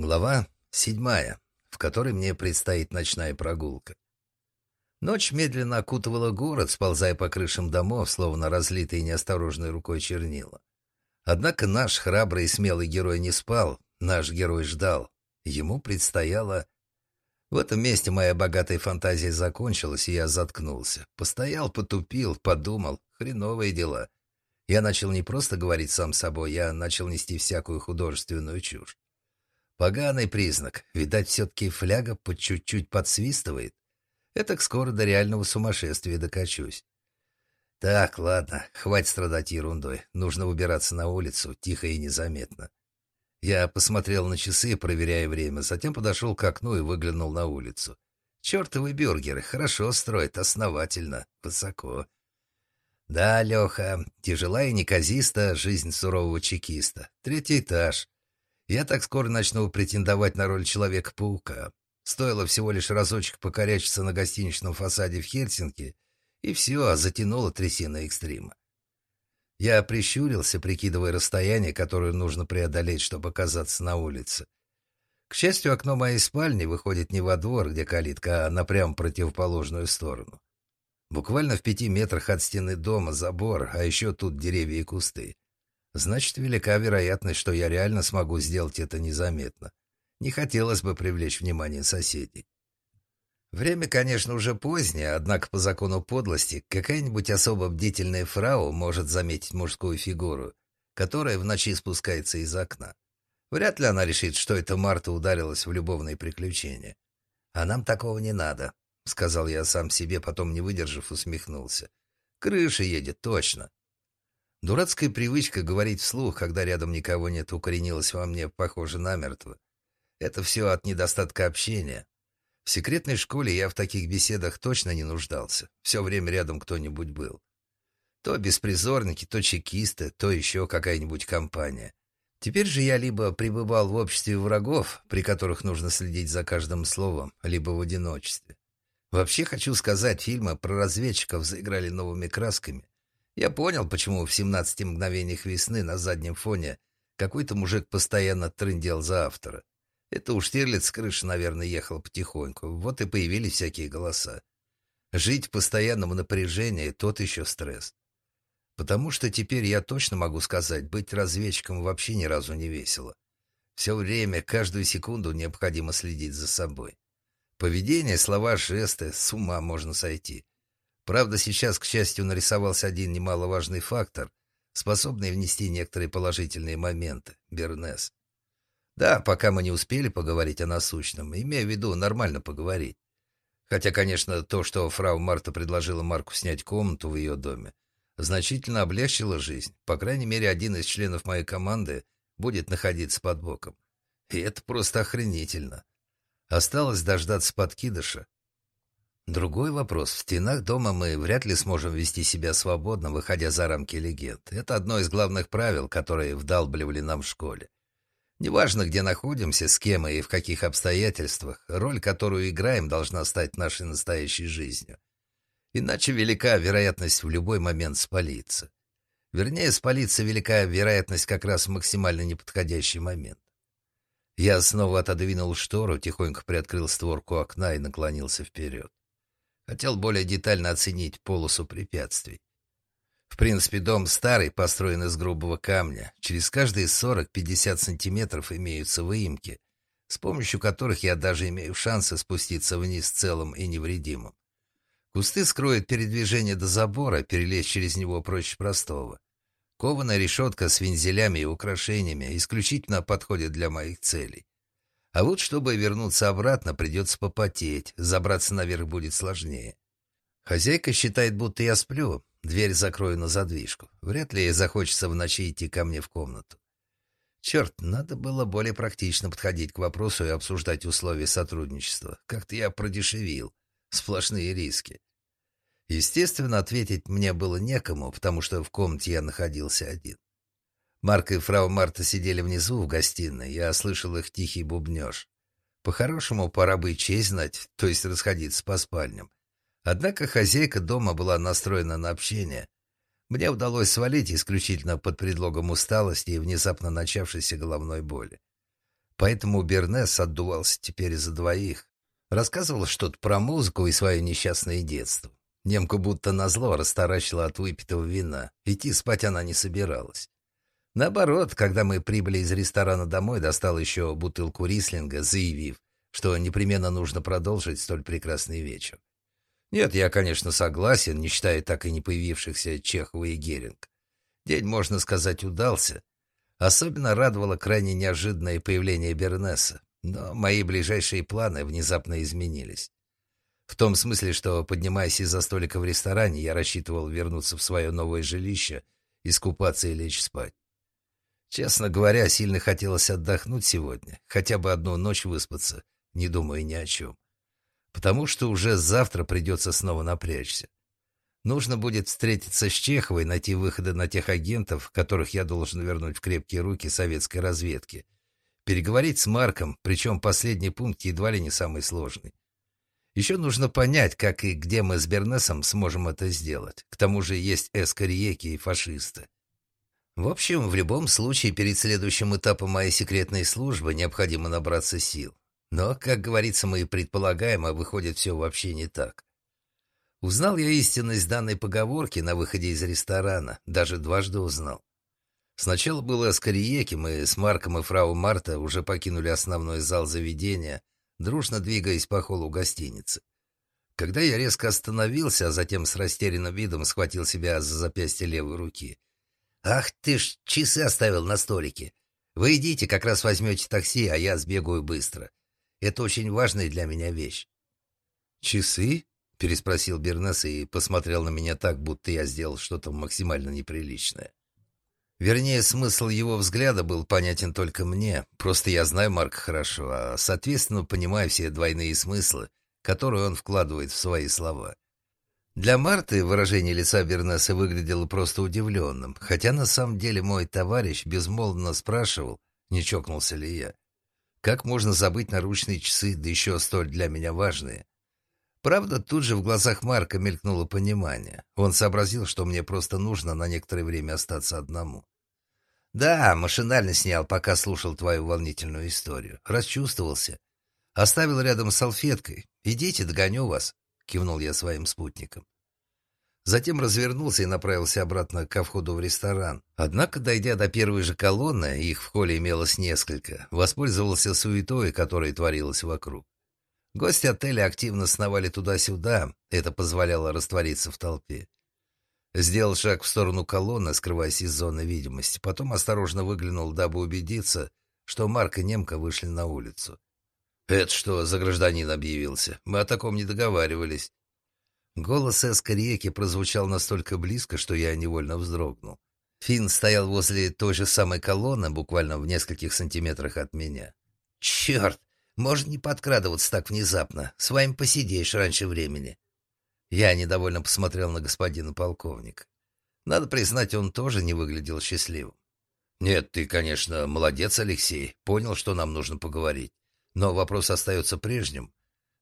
Глава седьмая, в которой мне предстоит ночная прогулка. Ночь медленно окутывала город, сползая по крышам домов, словно разлитые неосторожной рукой чернила. Однако наш храбрый и смелый герой не спал, наш герой ждал. Ему предстояло... В этом месте моя богатая фантазия закончилась, и я заткнулся. Постоял, потупил, подумал. Хреновые дела. Я начал не просто говорить сам собой, я начал нести всякую художественную чушь. Поганый признак. Видать, все-таки фляга по чуть-чуть подсвистывает. Это к скоро до реального сумасшествия докачусь. Так, ладно, хватит страдать ерундой. Нужно убираться на улицу, тихо и незаметно. Я посмотрел на часы, проверяя время, затем подошел к окну и выглянул на улицу. Чертовы бюргеры, хорошо строят, основательно, высоко. Да, Леха, тяжела и неказиста жизнь сурового чекиста. Третий этаж. Я так скоро начну претендовать на роль Человека-паука. Стоило всего лишь разочек покорячиться на гостиничном фасаде в Хельсинки, и все, затянуло трясина экстрима. Я прищурился, прикидывая расстояние, которое нужно преодолеть, чтобы оказаться на улице. К счастью, окно моей спальни выходит не во двор, где калитка, а на прям противоположную сторону. Буквально в пяти метрах от стены дома забор, а еще тут деревья и кусты. Значит, велика вероятность, что я реально смогу сделать это незаметно. Не хотелось бы привлечь внимание соседей. Время, конечно, уже позднее, однако по закону подлости какая-нибудь особо бдительная фрау может заметить мужскую фигуру, которая в ночи спускается из окна. Вряд ли она решит, что это Марта ударилась в любовные приключения. А нам такого не надо, — сказал я сам себе, потом, не выдержав, усмехнулся. Крыша едет, точно. Дурацкая привычка говорить вслух, когда рядом никого нет, укоренилась во мне, похоже, намертво. Это все от недостатка общения. В секретной школе я в таких беседах точно не нуждался. Все время рядом кто-нибудь был. То беспризорники, то чекисты, то еще какая-нибудь компания. Теперь же я либо пребывал в обществе врагов, при которых нужно следить за каждым словом, либо в одиночестве. Вообще хочу сказать, фильмы про разведчиков заиграли новыми красками. Я понял, почему в «17 мгновениях весны» на заднем фоне какой-то мужик постоянно трындел за автора. Это уж Штирлиц с крыши, наверное, ехал потихоньку. Вот и появились всякие голоса. Жить в постоянном напряжении — тот еще стресс. Потому что теперь я точно могу сказать, быть разведчиком вообще ни разу не весело. Все время, каждую секунду необходимо следить за собой. Поведение, слова, жесты — с ума можно сойти. Правда, сейчас, к счастью, нарисовался один немаловажный фактор, способный внести некоторые положительные моменты — Бернес. Да, пока мы не успели поговорить о насущном, имея в виду нормально поговорить. Хотя, конечно, то, что фрау Марта предложила Марку снять комнату в ее доме, значительно облегчило жизнь. По крайней мере, один из членов моей команды будет находиться под боком. И это просто охренительно. Осталось дождаться подкидыша, Другой вопрос. В стенах дома мы вряд ли сможем вести себя свободно, выходя за рамки легенд. Это одно из главных правил, которые вдалбливали нам в школе. Неважно, где находимся, с кем и в каких обстоятельствах, роль, которую играем, должна стать нашей настоящей жизнью. Иначе велика вероятность в любой момент спалиться. Вернее, спалиться велика вероятность как раз в максимально неподходящий момент. Я снова отодвинул штору, тихонько приоткрыл створку окна и наклонился вперед. Хотел более детально оценить полосу препятствий. В принципе, дом старый, построен из грубого камня. Через каждые 40-50 сантиметров имеются выемки, с помощью которых я даже имею шансы спуститься вниз целым и невредимым. Кусты скроют передвижение до забора, перелезть через него проще простого. Кованая решетка с вензелями и украшениями исключительно подходит для моих целей. А вот чтобы вернуться обратно, придется попотеть, забраться наверх будет сложнее. Хозяйка считает, будто я сплю, дверь закрою на задвижку. Вряд ли ей захочется в ночи идти ко мне в комнату. Черт, надо было более практично подходить к вопросу и обсуждать условия сотрудничества. Как-то я продешевил. Сплошные риски. Естественно, ответить мне было некому, потому что в комнате я находился один. Марк и фрау Марта сидели внизу в гостиной, я слышал их тихий бубнеж. По-хорошему, пора бы честь знать, то есть расходиться по спальням. Однако хозяйка дома была настроена на общение. Мне удалось свалить исключительно под предлогом усталости и внезапно начавшейся головной боли. Поэтому Бернес отдувался теперь за двоих. Рассказывал что-то про музыку и свое несчастное детство. Немка будто назло растаращила от выпитого вина. Идти спать она не собиралась. Наоборот, когда мы прибыли из ресторана домой, достал еще бутылку рислинга, заявив, что непременно нужно продолжить столь прекрасный вечер. Нет, я, конечно, согласен, не считая так и не появившихся Чехова и Геринг. День, можно сказать, удался. Особенно радовало крайне неожиданное появление Бернеса, но мои ближайшие планы внезапно изменились. В том смысле, что, поднимаясь из-за столика в ресторане, я рассчитывал вернуться в свое новое жилище, искупаться и лечь спать. Честно говоря, сильно хотелось отдохнуть сегодня, хотя бы одну ночь выспаться, не думая ни о чем. Потому что уже завтра придется снова напрячься. Нужно будет встретиться с Чеховой, найти выходы на тех агентов, которых я должен вернуть в крепкие руки советской разведки. Переговорить с Марком, причем последний пункт едва ли не самый сложный. Еще нужно понять, как и где мы с Бернесом сможем это сделать. К тому же есть эскариеки и фашисты. В общем, в любом случае, перед следующим этапом моей секретной службы необходимо набраться сил. Но, как говорится, мы и предполагаем, а выходит все вообще не так. Узнал я истинность данной поговорки на выходе из ресторана, даже дважды узнал. Сначала было Скориеки, мы с Марком и фрау Марта уже покинули основной зал заведения, дружно двигаясь по холлу гостиницы. Когда я резко остановился, а затем с растерянным видом схватил себя за запястье левой руки. «Ах ты ж, часы оставил на столике! Вы идите, как раз возьмете такси, а я сбегаю быстро. Это очень важная для меня вещь». «Часы?» — переспросил Бернес и посмотрел на меня так, будто я сделал что-то максимально неприличное. Вернее, смысл его взгляда был понятен только мне. Просто я знаю Марка хорошо, а, соответственно, понимаю все двойные смыслы, которые он вкладывает в свои слова. Для Марты выражение лица Бернеса выглядело просто удивленным, хотя на самом деле мой товарищ безмолвно спрашивал, не чокнулся ли я. Как можно забыть наручные часы, да еще столь для меня важные? Правда, тут же в глазах Марка мелькнуло понимание. Он сообразил, что мне просто нужно на некоторое время остаться одному. «Да, машинально снял, пока слушал твою волнительную историю. Расчувствовался. Оставил рядом с салфеткой. Идите, догоню вас», — кивнул я своим спутникам. Затем развернулся и направился обратно ко входу в ресторан. Однако, дойдя до первой же колонны, их в холле имелось несколько, воспользовался суетой, которая творилась вокруг. Гости отеля активно сновали туда-сюда, это позволяло раствориться в толпе. Сделал шаг в сторону колонны, скрываясь из зоны видимости, потом осторожно выглянул, дабы убедиться, что Марк и Немка вышли на улицу. «Это что за гражданин объявился? Мы о таком не договаривались». Голос Эскариеки прозвучал настолько близко, что я невольно вздрогнул. Финн стоял возле той же самой колонны, буквально в нескольких сантиметрах от меня. «Черт! Может не подкрадываться так внезапно. С вами посидишь раньше времени». Я недовольно посмотрел на господина полковника. Надо признать, он тоже не выглядел счастливым. «Нет, ты, конечно, молодец, Алексей. Понял, что нам нужно поговорить. Но вопрос остается прежним.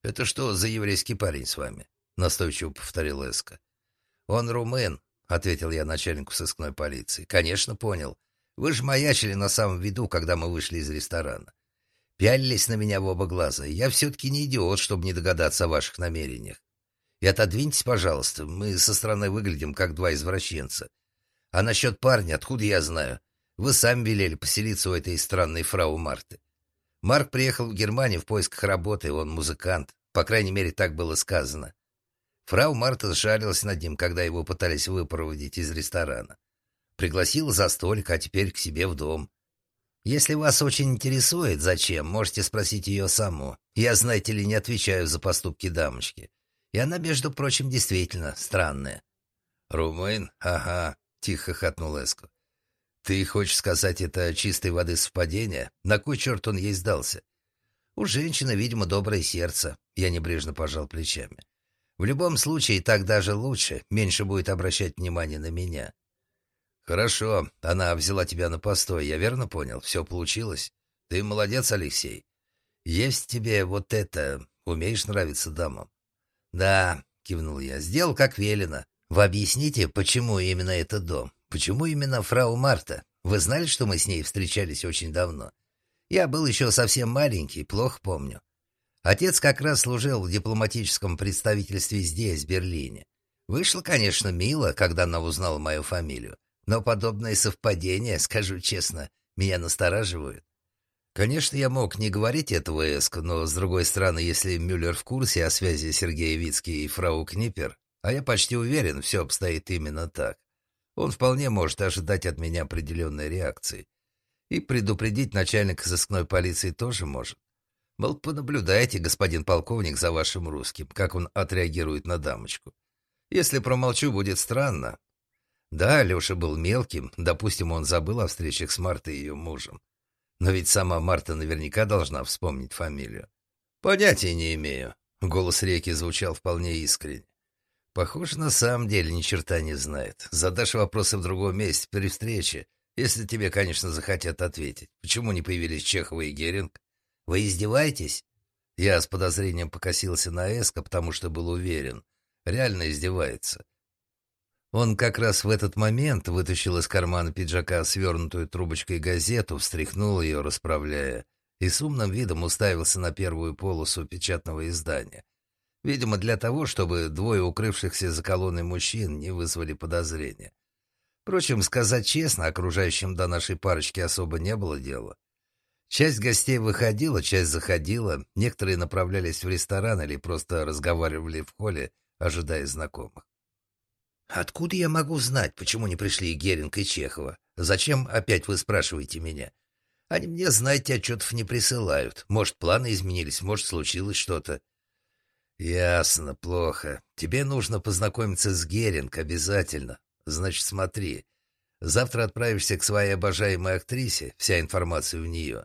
Это что за еврейский парень с вами?» Настойчиво повторил Эска. «Он румын», — ответил я начальнику сыскной полиции. «Конечно, понял. Вы же маячили на самом виду, когда мы вышли из ресторана. Пялились на меня в оба глаза. Я все-таки не идиот, чтобы не догадаться о ваших намерениях. И отодвиньтесь, пожалуйста, мы со стороны выглядим, как два извращенца. А насчет парня, откуда я знаю? Вы сами велели поселиться у этой странной фрау Марты. Марк приехал в Германию в поисках работы, он музыкант. По крайней мере, так было сказано. Фрау Марта сжалилась над ним, когда его пытались выпроводить из ресторана. Пригласила за столик, а теперь к себе в дом. Если вас очень интересует, зачем, можете спросить ее саму. Я, знаете ли, не отвечаю за поступки дамочки. И она, между прочим, действительно странная. «Румын? Ага», — тихо хохотнул Эску. «Ты хочешь сказать, это чистой воды совпадение? На кой черт он ей сдался?» «У женщины, видимо, доброе сердце», — я небрежно пожал плечами. «В любом случае, так даже лучше, меньше будет обращать внимание на меня». «Хорошо, она взяла тебя на постой, я верно понял? Все получилось? Ты молодец, Алексей. Есть тебе вот это, умеешь нравиться дамам?» «Да», — кивнул я, — «сделал как велено. Вы объясните, почему именно этот дом? Почему именно фрау Марта? Вы знали, что мы с ней встречались очень давно? Я был еще совсем маленький, плохо помню. Отец как раз служил в дипломатическом представительстве здесь, в Берлине. Вышло, конечно, мило, когда она узнала мою фамилию, но подобные совпадения, скажу честно, меня настораживают. Конечно, я мог не говорить этого Эск, но, с другой стороны, если Мюллер в курсе о связи Сергея Вицки и фрау Книпер, а я почти уверен, все обстоит именно так, он вполне может ожидать от меня определенной реакции. И предупредить начальника сыскной полиции тоже может. Мол, понаблюдайте, господин полковник, за вашим русским, как он отреагирует на дамочку. Если промолчу, будет странно. Да, Леша был мелким, допустим, он забыл о встречах с Мартой и ее мужем. Но ведь сама Марта наверняка должна вспомнить фамилию. Понятия не имею. Голос реки звучал вполне искренне. Похоже, на самом деле ни черта не знает. Задашь вопросы в другом месте при встрече, если тебе, конечно, захотят ответить. Почему не появились Чехова и Геринг? Вы издеваетесь? Я с подозрением покосился на Эска, потому что был уверен. Реально издевается. Он как раз в этот момент вытащил из кармана пиджака свернутую трубочкой газету, встряхнул ее, расправляя, и с умным видом уставился на первую полосу печатного издания. Видимо, для того, чтобы двое укрывшихся за колонной мужчин не вызвали подозрения. Впрочем, сказать честно, окружающим до нашей парочки особо не было дела. Часть гостей выходила, часть заходила, некоторые направлялись в ресторан или просто разговаривали в холле, ожидая знакомых. «Откуда я могу знать, почему не пришли Геринг и Чехова? Зачем опять вы спрашиваете меня? Они мне, знаете, отчетов не присылают. Может, планы изменились, может, случилось что-то». «Ясно, плохо. Тебе нужно познакомиться с Геринг обязательно. Значит, смотри. Завтра отправишься к своей обожаемой актрисе, вся информация у нее.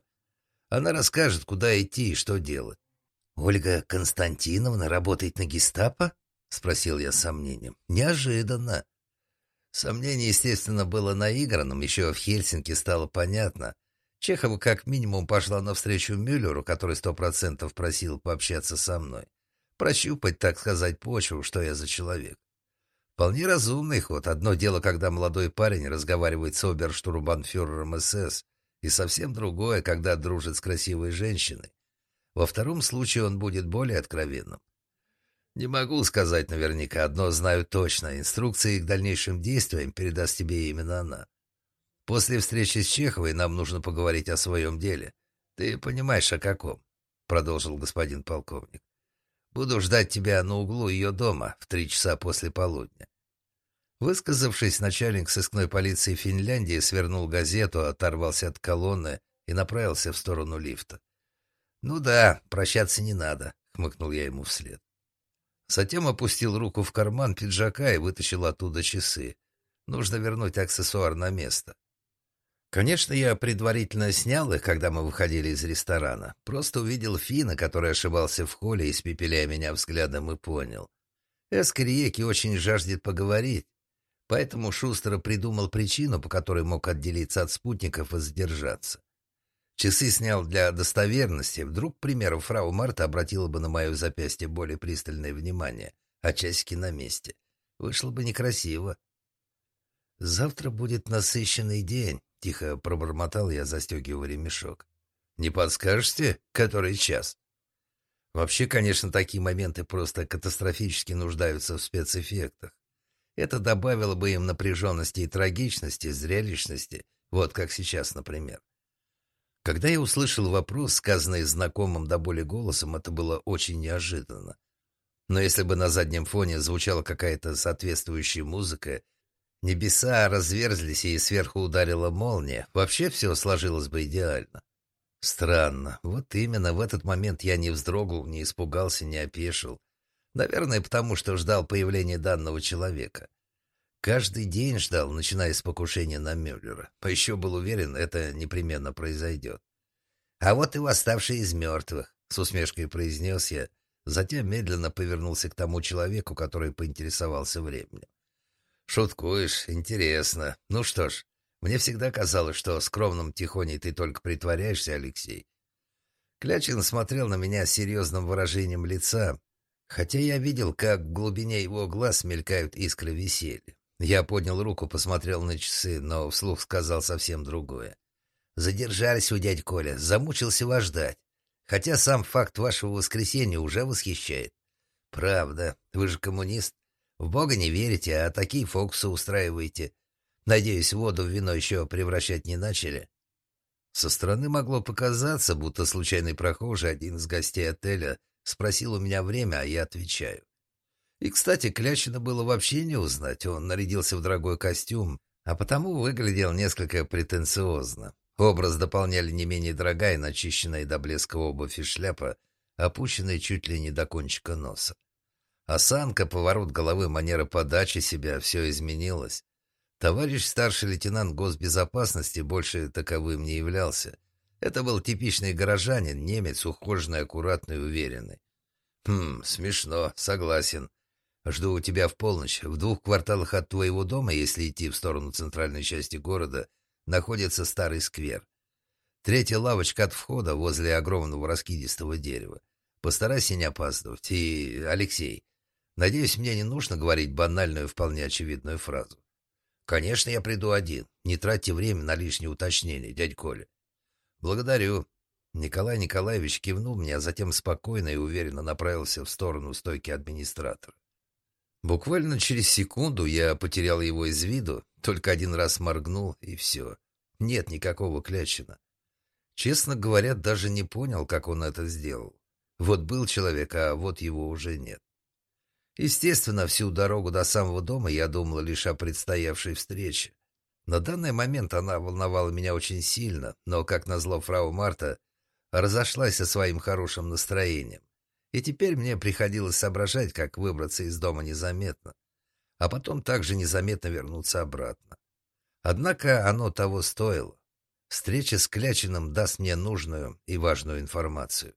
Она расскажет, куда идти и что делать». «Ольга Константиновна работает на гестапо?» — спросил я с сомнением. «Неожиданно». Сомнение, естественно, было наигранным. Еще в Хельсинки стало понятно. Чехова как минимум пошла навстречу Мюллеру, который сто процентов просил пообщаться со мной. Прощупать, так сказать, почву, что я за человек. Вполне разумный ход. Одно дело, когда молодой парень разговаривает с оберштурмбанфюрером СС, и совсем другое, когда дружит с красивой женщиной. Во втором случае он будет более откровенным. «Не могу сказать наверняка, одно знаю точно. Инструкции к дальнейшим действиям передаст тебе именно она. После встречи с Чеховой нам нужно поговорить о своем деле. Ты понимаешь, о каком?» — продолжил господин полковник. «Буду ждать тебя на углу ее дома в три часа после полудня». Высказавшись, начальник сыскной полиции Финляндии свернул газету, оторвался от колонны и направился в сторону лифта. «Ну да, прощаться не надо», — хмыкнул я ему вслед. Затем опустил руку в карман пиджака и вытащил оттуда часы. Нужно вернуть аксессуар на место. Конечно, я предварительно снял их, когда мы выходили из ресторана. Просто увидел Фина, который ошибался в холле, испепеляя меня взглядом, и понял. Эскариеки очень жаждет поговорить, поэтому шустро придумал причину, по которой мог отделиться от спутников и задержаться. Часы снял для достоверности. Вдруг, к примеру, фрау Марта обратила бы на мое запястье более пристальное внимание, а часики на месте. Вышло бы некрасиво. «Завтра будет насыщенный день», — тихо пробормотал я, застегивая ремешок. «Не подскажете, который час?» Вообще, конечно, такие моменты просто катастрофически нуждаются в спецэффектах. Это добавило бы им напряженности и трагичности, зрелищности, вот как сейчас, например. Когда я услышал вопрос, сказанный знакомым до боли голосом, это было очень неожиданно. Но если бы на заднем фоне звучала какая-то соответствующая музыка, небеса разверзлись и сверху ударила молния, вообще все сложилось бы идеально. Странно. Вот именно в этот момент я не вздрогнул, не испугался, не опешил. Наверное, потому что ждал появления данного человека. Каждый день ждал, начиная с покушения на Мюллера. Еще был уверен, это непременно произойдет. «А вот и восставший из мертвых», — с усмешкой произнес я, затем медленно повернулся к тому человеку, который поинтересовался временем. «Шуткуешь? Интересно. Ну что ж, мне всегда казалось, что скромным тихоней ты только притворяешься, Алексей». Клячин смотрел на меня с серьезным выражением лица, хотя я видел, как в глубине его глаз мелькают искры веселья. Я поднял руку, посмотрел на часы, но вслух сказал совсем другое. Задержались у дядь Коля, замучился вас ждать. Хотя сам факт вашего воскресения уже восхищает. Правда, вы же коммунист. В Бога не верите, а такие фокусы устраиваете. Надеюсь, воду в вино еще превращать не начали. Со стороны могло показаться, будто случайный прохожий, один из гостей отеля, спросил у меня время, а я отвечаю. И, кстати, Клячина было вообще не узнать. Он нарядился в дорогой костюм, а потому выглядел несколько претенциозно. Образ дополняли не менее дорогая, начищенная до блеска обувь и шляпа, опущенная чуть ли не до кончика носа. Осанка, поворот головы, манера подачи себя — все изменилось. Товарищ старший лейтенант госбезопасности больше таковым не являлся. Это был типичный горожанин, немец, ухоженный, аккуратный, уверенный. «Хм, смешно, согласен. Жду у тебя в полночь. В двух кварталах от твоего дома, если идти в сторону центральной части города, находится старый сквер. Третья лавочка от входа возле огромного раскидистого дерева. Постарайся не опаздывать. И, Алексей, надеюсь, мне не нужно говорить банальную, вполне очевидную фразу. Конечно, я приду один. Не тратьте время на лишние уточнения, дядь Коля. Благодарю. Николай Николаевич кивнул мне, а затем спокойно и уверенно направился в сторону стойки администратора. Буквально через секунду я потерял его из виду, только один раз моргнул, и все. Нет никакого Клячина. Честно говоря, даже не понял, как он это сделал. Вот был человек, а вот его уже нет. Естественно, всю дорогу до самого дома я думал лишь о предстоявшей встрече. На данный момент она волновала меня очень сильно, но, как назло, фрау Марта разошлась со своим хорошим настроением. И теперь мне приходилось соображать, как выбраться из дома незаметно, а потом также незаметно вернуться обратно. Однако оно того стоило. Встреча с Клячиным даст мне нужную и важную информацию.